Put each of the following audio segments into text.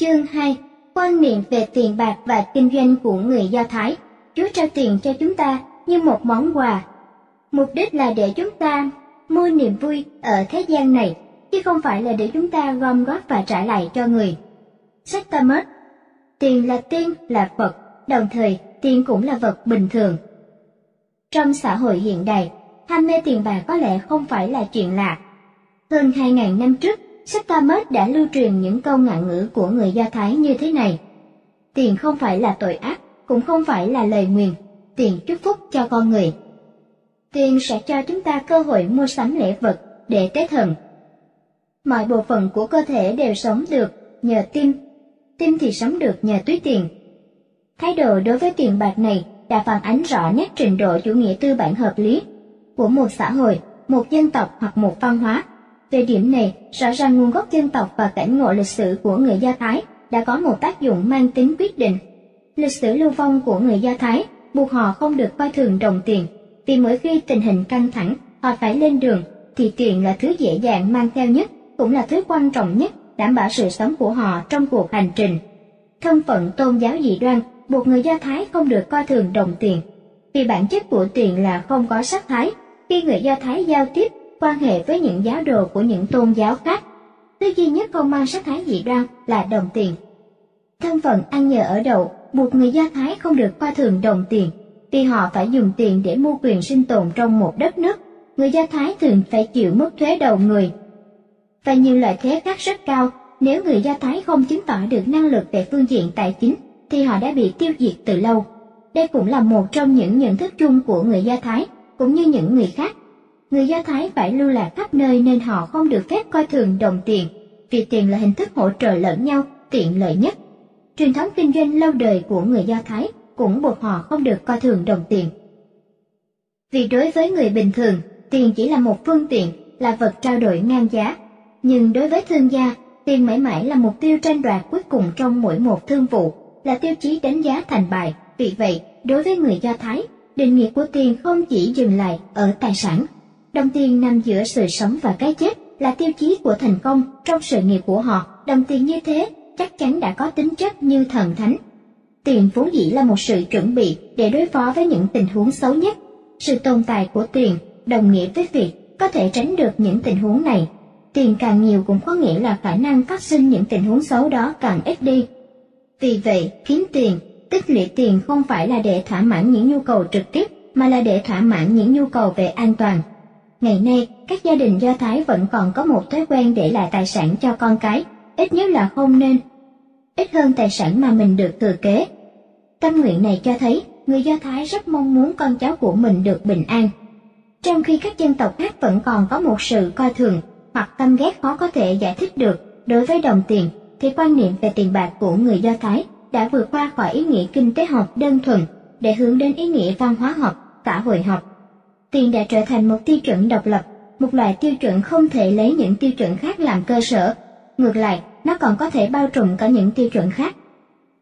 Chương 2 Quan niệm về tiền bạc và kinh doanh của người Do Thái Chúa trao tiền cho chúng ta như một món quà. Mục đích là để chúng ta mua niềm vui ở thế gian này, chứ không phải là để chúng ta gom góp và trả lại cho người. Sách Talmud Tiền là tiên, là Phật, đồng thời tiền cũng là vật bình thường. Trong xã hội hiện đại, ham mê tiền bạc có lẽ không phải là chuyện lạ. Hơn 2.000 năm trước, sách Talmud đã lưu truyền những câu ngạn ngữ của người Do Thái như thế này. Tiền không phải là tội ác, cũng không phải là lời nguyền, tiền chúc phúc cho con người. Tiền sẽ cho chúng ta cơ hội mua sắm lễ vật để tế thần. Mọi bộ phận của cơ thể đều sống được nhờ tim, tim thì sống được nhờ túi tiền. Thái độ đối với tiền bạc này đã phản ánh rõ nét trình độ chủ nghĩa tư bản hợp lý của một xã hội, một dân tộc hoặc một văn hóa. Về điểm này, rõ ràng nguồn gốc dân tộc và cảnh ngộ lịch sử của người Do Thái đã có một tác dụng mang tính quyết định. Lịch sử lưu vong của người Do Thái buộc họ không được coi thường đồng tiền, vì mỗi khi tình hình căng thẳng, họ phải lên đường, thì tiền là thứ dễ dàng mang theo nhất, cũng là thứ quan trọng nhất, đảm bảo sự sống của họ trong cuộc hành trình. Thân phận tôn giáo dị đoan buộc người Do Thái không được coi thường đồng tiền, vì bản chất của tiền là không có sắc thái. Khi người Do Thái giao tiếp, quan hệ với những giáo đồ của những tôn giáo khác, thứ duy nhất không mang sắc thái dị đoan là đồng tiền. Thân phận ăn nhờ ở đậu buộc người Do Thái không được coi thường đồng tiền, vì họ phải dùng tiền để mua quyền sinh tồn trong một đất nước. Người Do Thái thường phải chịu mức thuế đầu người và nhiều loại thuế khác rất cao. Nếu người Do Thái không chứng tỏ được năng lực về phương diện tài chính, thì họ đã bị tiêu diệt từ lâu. Đây cũng là một trong những nhận thức chung của người Do Thái, cũng như những người khác. Người Do Thái phải lưu lạc khắp nơi nên họ không được phép coi thường đồng tiền, vì tiền là hình thức hỗ trợ lẫn nhau, tiện lợi nhất. Truyền thống kinh doanh lâu đời của người Do Thái cũng buộc họ không được coi thường đồng tiền. Vì đối với người bình thường, tiền chỉ là một phương tiện, là vật trao đổi ngang giá. Nhưng đối với thương gia, tiền mãi mãi là mục tiêu tranh đoạt cuối cùng trong mỗi một thương vụ, là tiêu chí đánh giá thành bại. Vì vậy, đối với người Do Thái, định nghĩa của tiền không chỉ dừng lại ở tài sản. Đồng tiền nằm giữa sự sống và cái chết, là tiêu chí của thành công trong sự nghiệp của họ. Đồng tiền như thế chắc chắn đã có tính chất như thần thánh. Tiền vốn dĩ là một sự chuẩn bị để đối phó với những tình huống xấu nhất. Sự tồn tại của tiền đồng nghĩa với việc có thể tránh được những tình huống này. Tiền càng nhiều cũng có nghĩa là khả năng phát sinh những tình huống xấu đó càng ít đi. Vì vậy, kiếm tiền, tích lũy tiền không phải là để thỏa mãn những nhu cầu trực tiếp, mà là để thỏa mãn những nhu cầu về an toàn. Ngày nay, các gia đình Do Thái vẫn còn có một thói quen để lại tài sản cho con cái, ít nhất là không nên ít hơn tài sản mà mình được thừa kế. Tâm nguyện này cho thấy người Do Thái rất mong muốn con cháu của mình được bình an. Trong khi các dân tộc khác vẫn còn có một sự coi thường hoặc tâm ghét khó có thể giải thích được đối với đồng tiền, thì quan niệm về tiền bạc của người Do Thái đã vượt qua khỏi ý nghĩa kinh tế học đơn thuần để hướng đến ý nghĩa văn hóa học, xã hội học. Tiền đã trở thành một tiêu chuẩn độc lập, một loại tiêu chuẩn không thể lấy những tiêu chuẩn khác làm cơ sở. Ngược lại, nó còn có thể bao trùm cả những tiêu chuẩn khác.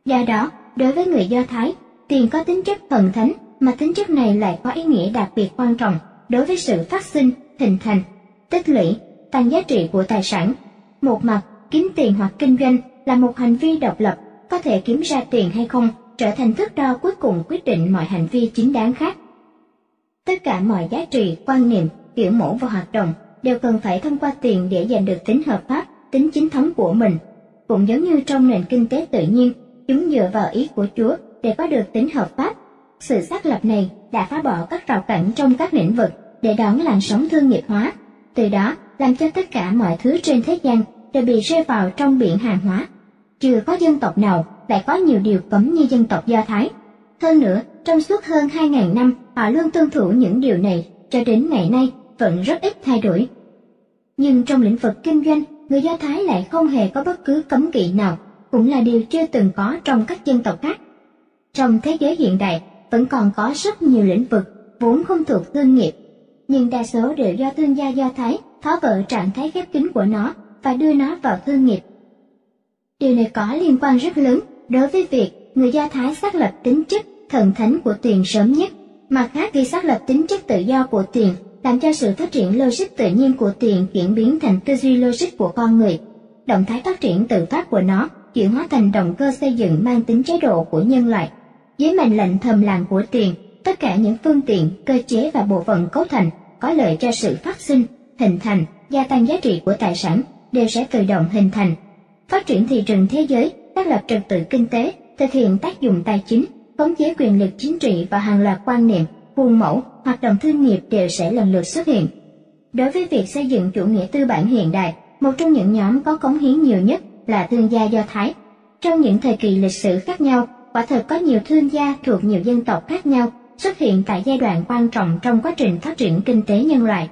Do đó, đối với người Do Thái, tiền có tính chất thần thánh, mà tính chất này lại có ý nghĩa đặc biệt quan trọng đối với sự phát sinh, hình thành, tích lũy, tăng giá trị của tài sản. Một mặt, kiếm tiền hoặc kinh doanh là một hành vi độc lập, có thể kiếm ra tiền hay không trở thành thước đo cuối cùng quyết định mọi hành vi chính đáng khác. Tất cả mọi giá trị, quan niệm, kiểu mẫu và hoạt động đều cần phải thông qua tiền để giành được tính hợp pháp tính chính thống của mình. Cũng giống như trong nền kinh tế tự nhiên, chúng dựa vào ý của Chúa để có được tính hợp pháp. Sự xác lập này đã phá bỏ các rào cản trong các lĩnh vực để đón làn sóng thương nghiệp hóa, từ đó làm cho tất cả mọi thứ trên thế gian đều bị rơi vào trong biển hàng hóa. Chưa có dân tộc nào lại có nhiều điều cấm như dân tộc Do Thái. Hơn nữa, trong suốt hơn 2.000 năm, họ luôn tuân thủ những điều này cho đến ngày nay vẫn rất ít thay đổi. Nhưng trong lĩnh vực kinh doanh, người Do Thái lại không hề có bất cứ cấm kỵ nào, cũng là điều chưa từng có trong các dân tộc khác. Trong thế giới hiện đại, vẫn còn có rất nhiều lĩnh vực vốn không thuộc thương nghiệp, nhưng đa số đều do thương gia Do Thái tháo vỡ trạng thái khép kín của nó và đưa nó vào thương nghiệp. Điều này có liên quan rất lớn đối với việc người Do Thái xác lập tính chất thần thánh của tiền sớm nhất, mặt khác khi xác lập tính chất tự do của tiền làm cho sự phát triển logic tự nhiên của tiền chuyển biến thành tư duy logic của con người. Động thái phát triển tự phát của nó chuyển hóa thành động cơ xây dựng mang tính chế độ của nhân loại. Dưới mệnh lệnh thầm lặng của tiền, tất cả những phương tiện, cơ chế và bộ phận cấu thành có lợi cho sự phát sinh, hình thành, gia tăng giá trị của tài sản đều sẽ tự động hình thành. Phát triển thị trường thế giới, xác lập trật tự kinh tế, thực hiện tác dụng tài chính, khống chế quyền lực chính trị và hàng loạt quan niệm, khuôn mẫu, hoạt động thương nghiệp đều sẽ lần lượt xuất hiện. Đối với việc xây dựng chủ nghĩa tư bản hiện đại, một trong những nhóm có cống hiến nhiều nhất là thương gia Do Thái. Trong những thời kỳ lịch sử khác nhau, quả thật có nhiều thương gia thuộc nhiều dân tộc khác nhau xuất hiện tại giai đoạn quan trọng trong quá trình phát triển kinh tế nhân loại.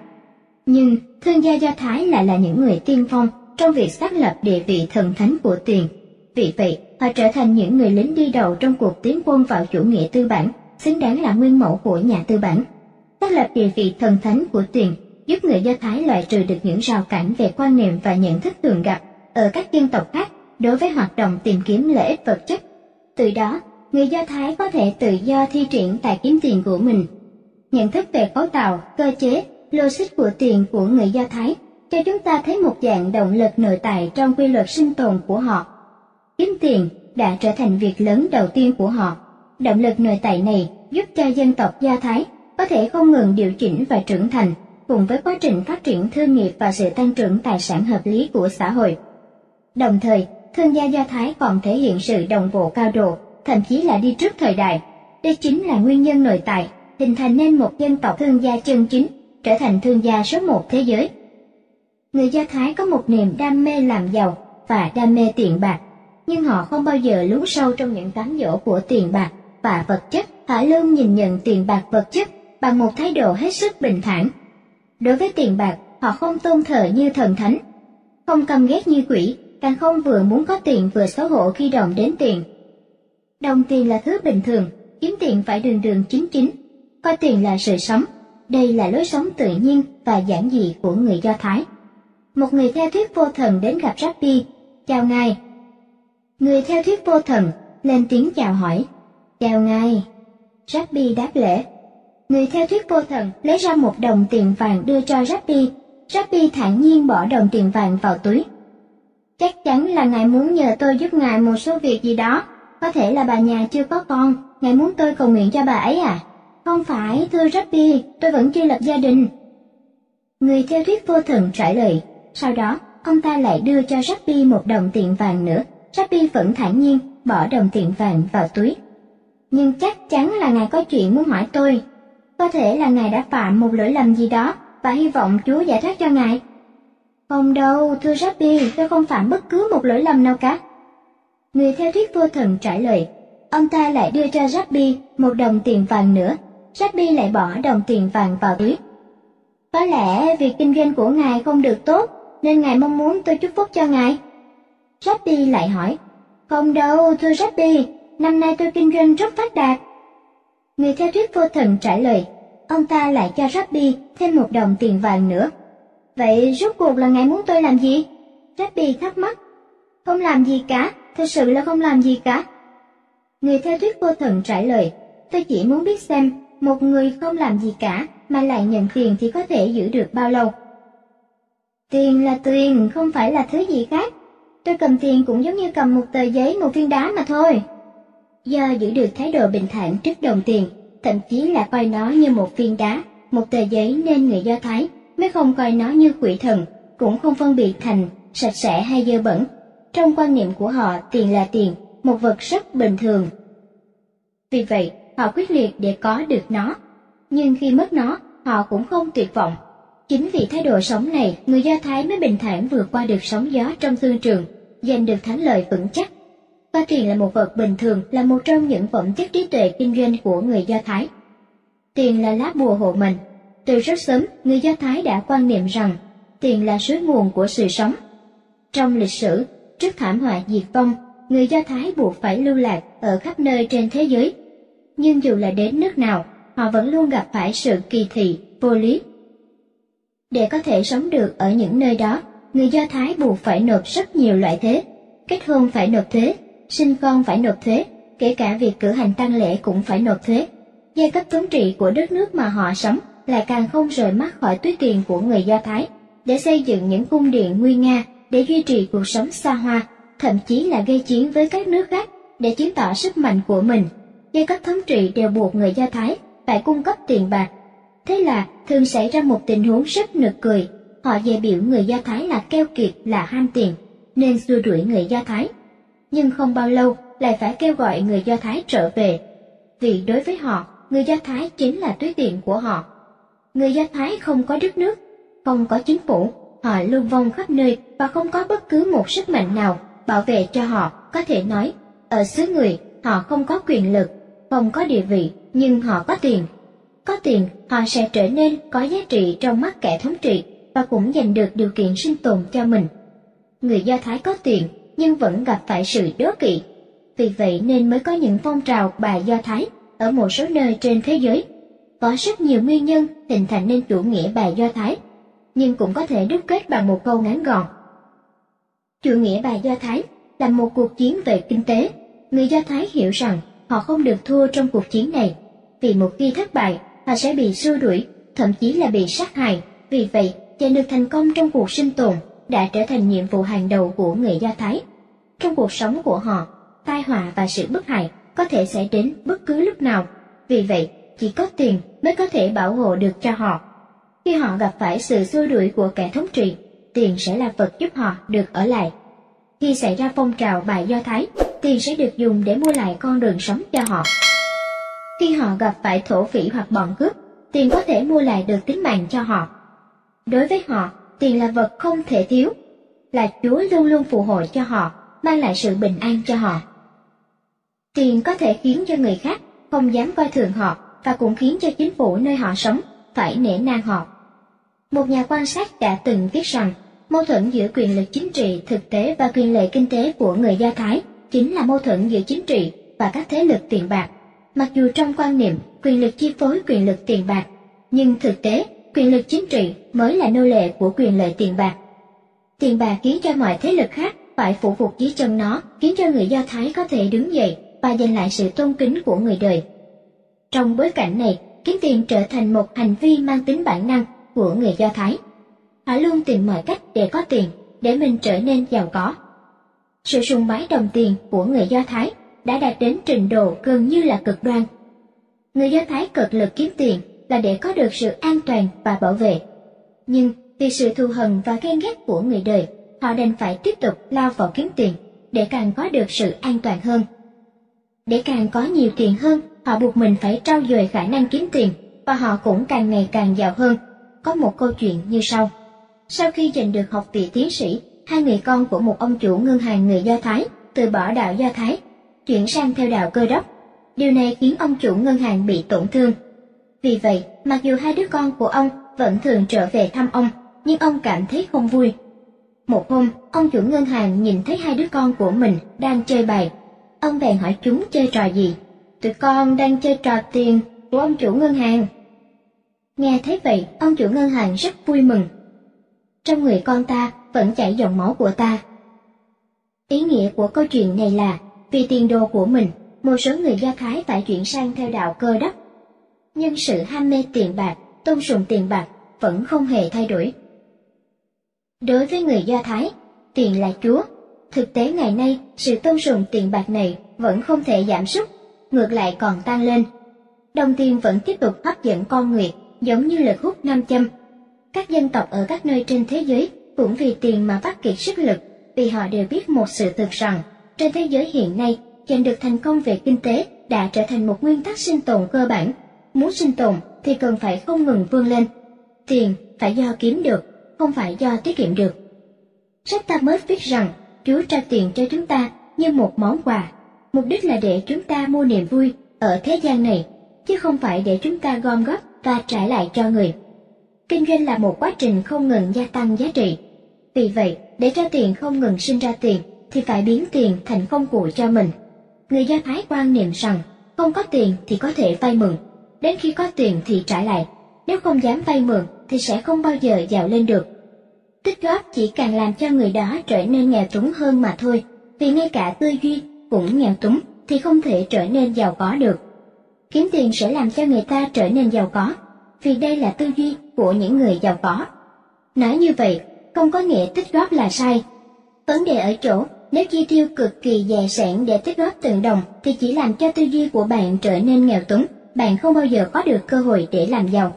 Nhưng thương gia Do Thái lại là những người tiên phong trong việc xác lập địa vị thần thánh của tiền. Vì vậy, họ trở thành những người lính đi đầu trong cuộc tiến quân vào chủ nghĩa tư bản, xứng đáng là nguyên mẫu của nhà tư bản. Xác lập địa vị thần thánh của tiền giúp người Do Thái loại trừ được những rào cản về quan niệm và nhận thức thường gặp ở các dân tộc khác đối với hoạt động tìm kiếm lợi ích vật chất. Từ đó, người Do Thái có thể tự do thi triển tài kiếm tiền của mình. Nhận thức về cấu tạo, cơ chế, logic của tiền của người Do Thái cho chúng ta thấy một dạng động lực nội tại trong quy luật sinh tồn của họ. Kiếm tiền đã trở thành việc lớn đầu tiên của họ. Động lực nội tại này giúp cho dân tộc Do Thái có thể không ngừng điều chỉnh và trưởng thành cùng với quá trình phát triển thương nghiệp và sự tăng trưởng tài sản hợp lý của xã hội. Đồng thời, thương gia Do Thái còn thể hiện sự đồng bộ cao độ, thậm chí là đi trước thời đại. Đây chính là nguyên nhân nội tại, hình thành nên một dân tộc thương gia chân chính, trở thành thương gia số một thế giới. Người Do Thái có một niềm đam mê làm giàu và đam mê tiền bạc, nhưng họ không bao giờ lún sâu trong những cám dỗ của tiền bạc và vật chất. Họ luôn nhìn nhận tiền bạc vật chất bằng một thái độ hết sức bình thản. Đối với tiền bạc, họ không tôn thờ như thần thánh, không căm ghét như quỷ, càng không vừa muốn có tiền vừa xấu hổ khi động đến tiền. Đồng tiền là thứ bình thường, kiếm tiền phải đường đường chính chính, coi tiền là sự sống, đây là lối sống tự nhiên và giản dị của người Do Thái. Một người theo thuyết vô thần đến gặp Rabbi, chào ngài. Người theo thuyết vô thần lên tiếng chào hỏi, chào ngài. Rabbi đáp lễ. Người theo thuyết vô thần lấy ra một đồng tiền vàng đưa cho Rabbi, Rabbi thản nhiên bỏ đồng tiền vàng vào túi. Chắc chắn là ngài muốn nhờ tôi giúp ngài một số việc gì đó, có thể là bà nhà chưa có con, ngài muốn tôi cầu nguyện cho bà ấy à? Không phải, thưa Rabbi, tôi vẫn chưa lập gia đình. Người theo thuyết vô thần trả lời, sau đó ông ta lại đưa cho Rabbi một đồng tiền vàng nữa, Rabbi vẫn thản nhiên bỏ đồng tiền vàng vào túi. Nhưng chắc chắn là ngài có chuyện muốn hỏi tôi. Có thể là ngài đã phạm một lỗi lầm gì đó và hy vọng Chúa giải thoát cho ngài. Không đâu, thưa Rabbi, tôi không phạm bất cứ một lỗi lầm nào cả. Người theo thuyết vô thần trả lời, ông ta lại đưa cho Rabbi một đồng tiền vàng nữa. Rabbi lại bỏ đồng tiền vàng vào túi. Có lẽ việc kinh doanh của ngài không được tốt, nên ngài mong muốn tôi chúc phúc cho ngài. Rabbi lại hỏi, không đâu, thưa Rabbi, năm nay tôi kinh doanh rất phát đạt. Người theo thuyết vô thần trả lời, ông ta lại cho Rabbi thêm một đồng tiền vàng nữa. Vậy rốt cuộc là ngài muốn tôi làm gì? Rabbi thắc mắc. Không làm gì cả, thật sự là không làm gì cả. Người theo thuyết vô thần trả lời, tôi chỉ muốn biết xem, một người không làm gì cả mà lại nhận tiền thì có thể giữ được bao lâu. Tiền là tiền, không phải là thứ gì khác. Tôi cầm tiền cũng giống như cầm một tờ giấy, một viên đá mà thôi. Do giữ được thái độ bình thản trước đồng tiền, thậm chí là coi nó như một viên đá, một tờ giấy nên người Do Thái mới không coi nó như quỷ thần, cũng không phân biệt thành sạch sẽ hay dơ bẩn. Trong quan niệm của họ, tiền là tiền, một vật rất bình thường. Vì vậy, họ quyết liệt để có được nó. Nhưng khi mất nó, họ cũng không tuyệt vọng. Chính vì thái độ sống này, người Do Thái mới bình thản vượt qua được sóng gió trong thương trường, giành được thắng lợi vững chắc. Có tiền là một vật bình thường là một trong những phẩm chất trí tuệ kinh doanh của người Do Thái. Tiền là lá bùa hộ mệnh, từ rất sớm, người Do Thái đã quan niệm rằng tiền là suối nguồn của sự sống. Trong lịch sử, trước thảm họa diệt vong, người Do Thái buộc phải lưu lạc ở khắp nơi trên thế giới. Nhưng dù là đến nước nào, họ vẫn luôn gặp phải sự kỳ thị, vô lý. Để có thể sống được ở những nơi đó, người Do Thái buộc phải nộp rất nhiều loại thuế. Kết hôn phải nộp thuế, sinh con phải nộp thuế, kể cả việc cử hành tang lễ cũng phải nộp thuế. Giai cấp thống trị của đất nước mà họ sống lại càng không rời mắt khỏi túi tiền của người Do Thái để xây dựng những cung điện nguy nga để duy trì cuộc sống xa hoa, thậm chí là gây chiến với các nước khác để chứng tỏ sức mạnh của mình. Giai cấp thống trị đều buộc người Do Thái phải cung cấp tiền bạc. Thế là thường xảy ra một tình huống rất nực cười. Họ dè biểu người Do Thái là keo kiệt, là ham tiền, nên xua đuổi người Do Thái. Nhưng không bao lâu lại phải kêu gọi người Do Thái trở về. Vì đối với họ, người Do Thái chính là túi tiền của họ. Người Do Thái không có đất nước, không có chính phủ, họ lưu vong khắp nơi và không có bất cứ một sức mạnh nào bảo vệ cho họ. Có thể nói, ở xứ người, họ không có quyền lực, không có địa vị, nhưng họ có tiền. Có tiền, họ sẽ trở nên có giá trị trong mắt kẻ thống trị và cũng giành được điều kiện sinh tồn cho mình. Người Do Thái có tiền nhưng vẫn gặp phải sự đố kỵ. Vì vậy nên mới có những phong trào bà Do Thái ở một số nơi trên thế giới. Có rất nhiều nguyên nhân hình thành nên chủ nghĩa bà Do Thái, nhưng cũng có thể đúc kết bằng một câu ngắn gọn. Chủ nghĩa bà Do Thái là một cuộc chiến về kinh tế. Người Do Thái hiểu rằng họ không được thua trong cuộc chiến này, vì một khi thất bại, họ sẽ bị xua đuổi, thậm chí là bị sát hại. Vì vậy, giành được thành công trong cuộc sinh tồn đã trở thành nhiệm vụ hàng đầu của người Do Thái. Trong cuộc sống của họ, tai họa và sự bức hại có thể xảy đến bất cứ lúc nào. Vì vậy, chỉ có tiền mới có thể bảo hộ được cho họ. Khi họ gặp phải sự xua đuổi của kẻ thống trị, tiền sẽ là vật giúp họ được ở lại. Khi xảy ra phong trào bài Do Thái, tiền sẽ được dùng để mua lại con đường sống cho họ. Khi họ gặp phải thổ phỉ hoặc bọn cướp, tiền có thể mua lại được tính mạng cho họ. Đối với họ, tiền là vật không thể thiếu, là Chúa luôn luôn phù hộ cho họ, mang lại sự bình an cho họ. Tiền có thể khiến cho người khác không dám coi thường họ và cũng khiến cho chính phủ nơi họ sống phải nể nang họ. Một nhà quan sát đã từng viết rằng mâu thuẫn giữa quyền lực chính trị thực tế và quyền lợi kinh tế của người Do Thái chính là mâu thuẫn giữa chính trị và các thế lực tiền bạc. Mặc dù trong quan niệm quyền lực chi phối quyền lực tiền bạc, nhưng thực tế quyền lực chính trị mới là nô lệ của quyền lợi tiền bạc. Tiền bạc khiến cho mọi thế lực khác phải phụ phục dưới chân nó, khiến cho người Do Thái có thể đứng dậy và giành lại sự tôn kính của người đời. Trong bối cảnh này, kiếm tiền trở thành một hành vi mang tính bản năng của người Do Thái. Họ luôn tìm mọi cách để có tiền, để mình trở nên giàu có. Sự sùng bái đồng tiền của người Do Thái đã đạt đến trình độ gần như là cực đoan. Người Do Thái cực lực kiếm tiền là để có được sự an toàn và bảo vệ. Nhưng vì sự thù hận và ghen ghét của người đời, họ đành phải tiếp tục lao vào kiếm tiền để càng có được sự an toàn hơn. Để càng có nhiều tiền hơn, họ buộc mình phải trau dồi khả năng kiếm tiền và họ cũng càng ngày càng giàu hơn. Có một câu chuyện như sau. Sau khi giành được học vị tiến sĩ, hai người con của một ông chủ ngân hàng người Do Thái từ bỏ đạo Do Thái, chuyển sang theo đạo cơ đốc. Điều này khiến ông chủ ngân hàng bị tổn thương. Vì vậy, mặc dù hai đứa con của ông vẫn thường trở về thăm ông, nhưng ông cảm thấy không vui. Một hôm, ông chủ ngân hàng nhìn thấy hai đứa con của mình đang chơi bài. Ông bèn hỏi chúng chơi trò gì. Tụi con đang chơi trò tiền của ông chủ ngân hàng. Nghe thấy vậy, ông chủ ngân hàng rất vui mừng. Trong người con ta vẫn chảy dòng máu của ta. Ý nghĩa của câu chuyện này là, vì tiền đồ của mình, một số người Do Thái phải chuyển sang theo đạo cơ đốc. Nhưng sự ham mê tiền bạc, tôn sùng tiền bạc vẫn không hề thay đổi. Đối với người Do Thái, tiền là Chúa. Thực tế ngày nay, sự tôn sùng tiền bạc này vẫn không thể giảm sút, ngược lại còn tăng lên. Đồng tiền vẫn tiếp tục hấp dẫn con người, giống như lực hút nam châm. Các dân tộc ở các nơi trên thế giới cũng vì tiền mà bắt kiệt sức lực, vì họ đều biết một sự thực rằng, trên thế giới hiện nay, giành được thành công về kinh tế đã trở thành một nguyên tắc sinh tồn cơ bản. Muốn sinh tồn thì cần phải không ngừng vươn lên. Tiền phải do kiếm được, không phải do tiết kiệm được. Sách ta mới viết rằng Chúa trao tiền cho chúng ta như một món quà, mục đích là để chúng ta mua niềm vui ở thế gian này, chứ không phải để chúng ta gom góp và trả lại cho người. Kinh doanh là một quá trình không ngừng gia tăng giá trị. Vì vậy, để cho tiền không ngừng sinh ra tiền, thì phải biến tiền thành công cụ cho mình. Người Do Thái quan niệm rằng, không có tiền thì có thể vay mượn, đến khi có tiền thì trả lại. Nếu không dám vay mượn thì sẽ không bao giờ giàu lên được. Tích góp chỉ càng làm cho người đó trở nên nghèo túng hơn mà thôi, vì ngay cả tư duy cũng nghèo túng thì không thể trở nên giàu có được. Kiếm tiền sẽ làm cho người ta trở nên giàu có, vì đây là tư duy của những người giàu có. Nói như vậy, không có nghĩa tích góp là sai. Vấn đề ở chỗ, nếu chi tiêu cực kỳ dè sẻn để tích góp từng đồng thì chỉ làm cho tư duy của bạn trở nên nghèo túng, bạn không bao giờ có được cơ hội để làm giàu.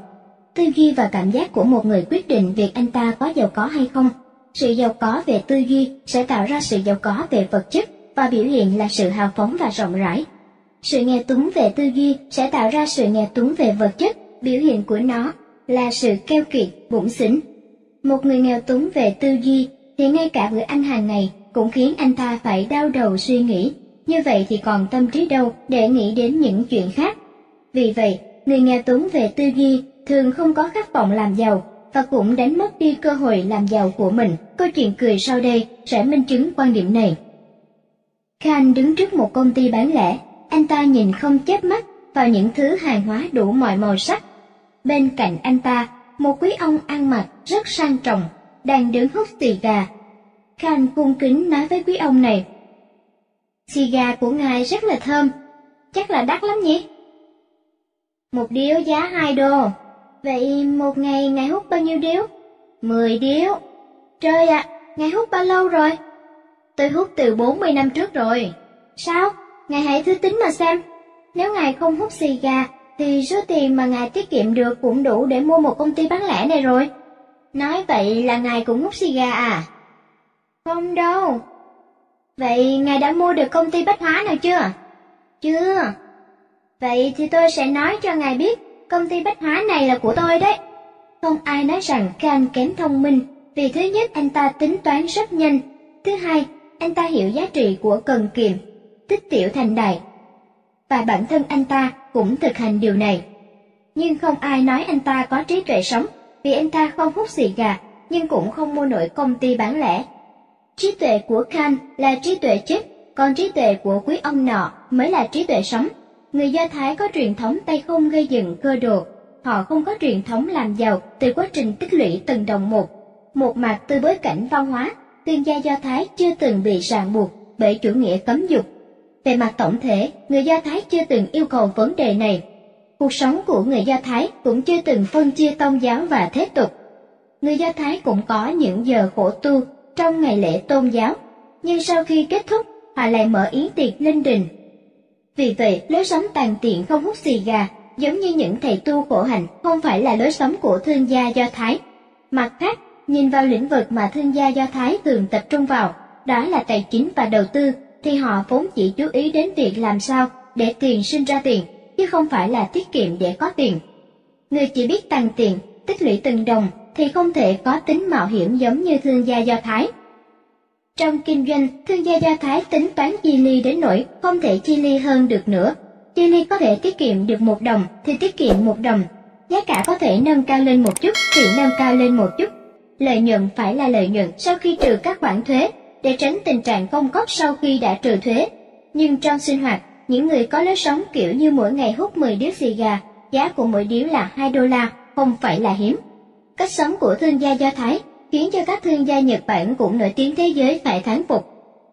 Tư duy và cảm giác của một người quyết định việc anh ta có giàu có hay không. Sự giàu có về tư duy sẽ tạo ra sự giàu có về vật chất và biểu hiện là sự hào phóng và rộng rãi. Sự nghèo túng về tư duy sẽ tạo ra sự nghèo túng về vật chất, biểu hiện của nó là sự keo kiệt, bụng xỉn. Một người nghèo túng về tư duy thì ngay cả bữa ăn hàng ngày cũng khiến anh ta phải đau đầu suy nghĩ, như vậy thì còn tâm trí đâu để nghĩ đến những chuyện khác. Vì vậy, người nghèo túng về tư duy thường không có khát vọng làm giàu và cũng đánh mất đi cơ hội làm giàu của mình. Câu chuyện cười sau đây sẽ minh chứng quan điểm này. Khan đứng trước một công ty bán lẻ, anh ta nhìn không chớp mắt vào những thứ hàng hóa đủ mọi màu sắc. Bên cạnh anh ta, một quý ông ăn mặc rất sang trọng, đang đứng hút xì gà. Khan cung kính nói với quý ông này. Xì gà của ngài rất là thơm, chắc là đắt lắm nhỉ? Một điếu giá hai đô. Vậy một ngày ngài hút bao nhiêu điếu? Mười điếu. Trời ạ, ngài hút bao lâu rồi? Tôi hút từ 40 năm trước rồi. Sao? Ngài hãy thứ tính mà xem. Nếu ngài không hút xì gà, thì số tiền mà ngài tiết kiệm được cũng đủ để mua một công ty bán lẻ này rồi. Nói vậy là ngài cũng hút xì gà à? Không đâu. Vậy ngài đã mua được công ty bách hóa nào chưa? Chưa. Vậy thì tôi sẽ nói cho ngài biết, công ty bách hóa này là của tôi đấy. Không ai nói rằng Khan kém thông minh, vì thứ nhất anh ta tính toán rất nhanh, thứ hai anh ta hiểu giá trị của cần kiệm, tích tiểu thành đại. Và bản thân anh ta cũng thực hành điều này. Nhưng không ai nói anh ta có trí tuệ sống, vì anh ta không hút xì gà, nhưng cũng không mua nổi công ty bán lẻ. Trí tuệ của Khan là trí tuệ chết, còn trí tuệ của quý ông nọ mới là trí tuệ sống. Người Do Thái có truyền thống tay không gây dựng cơ đồ, họ không có truyền thống làm giàu từ quá trình tích lũy từng đồng một. Một mặt từ bối cảnh văn hóa, thương gia Do Thái chưa từng bị ràng buộc bởi chủ nghĩa cấm dục. Về mặt tổng thể, người Do Thái chưa từng yêu cầu vấn đề này. Cuộc sống của người Do Thái cũng chưa từng phân chia tôn giáo và thế tục. Người Do Thái cũng có những giờ khổ tu trong ngày lễ tôn giáo, nhưng sau khi kết thúc, họ lại mở yến tiệc linh đình. Vì vậy, lối sống tàn tiện không hút xì gà, giống như những thầy tu khổ hạnh, không phải là lối sống của thương gia Do Thái. Mặt khác, nhìn vào lĩnh vực mà thương gia Do Thái thường tập trung vào, đó là tài chính và đầu tư, thì họ vốn chỉ chú ý đến việc làm sao để tiền sinh ra tiền, chứ không phải là tiết kiệm để có tiền. Người chỉ biết tăng tiền, tích lũy từng đồng thì không thể có tính mạo hiểm giống như thương gia Do Thái. Trong kinh doanh, thương gia Do Thái tính toán chi ly đến nỗi không thể chi ly hơn được nữa. Chi ly có thể tiết kiệm được một đồng thì tiết kiệm một đồng, giá cả có thể nâng cao lên một chút thì nâng cao lên một chút. Lợi nhuận phải là lợi nhuận sau khi trừ các khoản thuế, để tránh tình trạng công cốc sau khi đã trừ thuế. Nhưng trong sinh hoạt, những người có lối sống kiểu như mỗi ngày hút 10 điếu xì gà, giá của mỗi điếu là 2 đô la, không phải là hiếm. Cách sống của thương gia Do Thái khiến cho các thương gia Nhật Bản cũng nổi tiếng thế giới phải thán phục.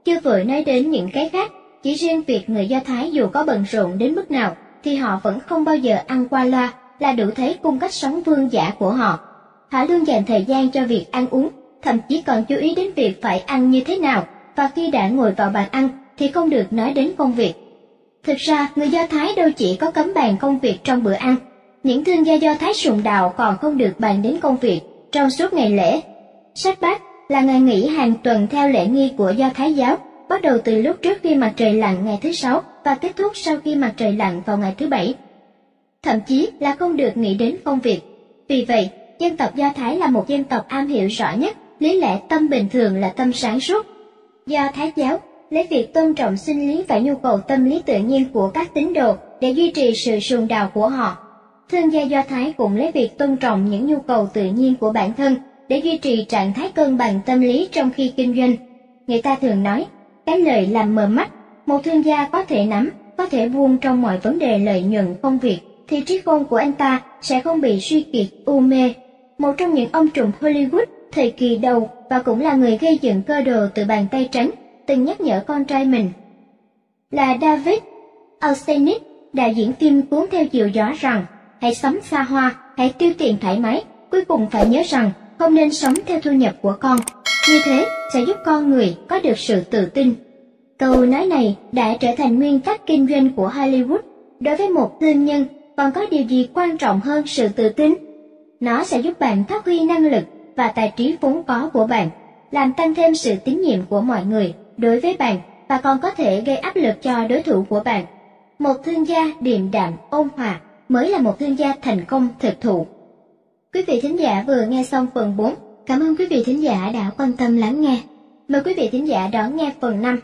Chưa vội nói đến những cái khác, chỉ riêng việc người Do Thái dù có bận rộn đến mức nào thì họ vẫn không bao giờ ăn qua loa là đủ thấy cung cách sống vương giả của họ. Họ luôn dành thời gian cho việc ăn uống, thậm chí còn chú ý đến việc phải ăn như thế nào, và khi đã ngồi vào bàn ăn thì không được nói đến công việc. Thực ra, người Do Thái đâu chỉ có cấm bàn công việc trong bữa ăn, những thương gia Do Thái sùng đạo còn không được bàn đến công việc trong suốt ngày lễ. Sách bát là ngày nghỉ hàng tuần theo lễ nghi của Do Thái giáo, bắt đầu từ lúc trước khi mặt trời lặn ngày thứ sáu và kết thúc sau khi mặt trời lặn vào ngày thứ bảy. Thậm chí là không được nghĩ đến công việc. Vì vậy, dân tộc Do Thái là một dân tộc am hiểu rõ nhất lý lẽ tâm bình thường là tâm sáng suốt. Do Thái giáo lấy việc tôn trọng sinh lý và nhu cầu tâm lý tự nhiên của các tín đồ để duy trì sự sùng đạo của họ. Thương gia Do Thái cũng lấy việc tôn trọng những nhu cầu tự nhiên của bản thân để duy trì trạng thái cân bằng tâm lý trong khi kinh doanh. Người ta thường nói, cái lời làm mờ mắt, một thương gia có thể nắm, có thể buông trong mọi vấn đề lợi nhuận công việc, thì trí khôn của anh ta sẽ không bị suy kiệt, u mê. Một trong những ông trùm Hollywood thời kỳ đầu và cũng là người gây dựng cơ đồ từ bàn tay trắng, từng nhắc nhở con trai mình. Là David Alsenich, đạo diễn phim cuốn theo chiều gió rằng, hãy sống xa hoa, hãy tiêu tiền thoải mái, cuối cùng phải nhớ rằng không nên sống theo thu nhập của con. Như thế sẽ giúp con người có được sự tự tin. Câu nói này đã trở thành nguyên tắc kinh doanh của Hollywood. Đối với một thương nhân, còn có điều gì quan trọng hơn sự tự tin? Nó sẽ giúp bạn phát huy năng lực và tài trí vốn có của bạn, làm tăng thêm sự tín nhiệm của mọi người đối với bạn và còn có thể gây áp lực cho đối thủ của bạn. Một thương gia điềm đạm, ôn hòa mới là một thương gia thành công, thực thụ. Quý vị thính giả vừa nghe xong phần 4. Cảm ơn quý vị thính giả đã quan tâm lắng nghe. Mời quý vị thính giả đón nghe phần 5.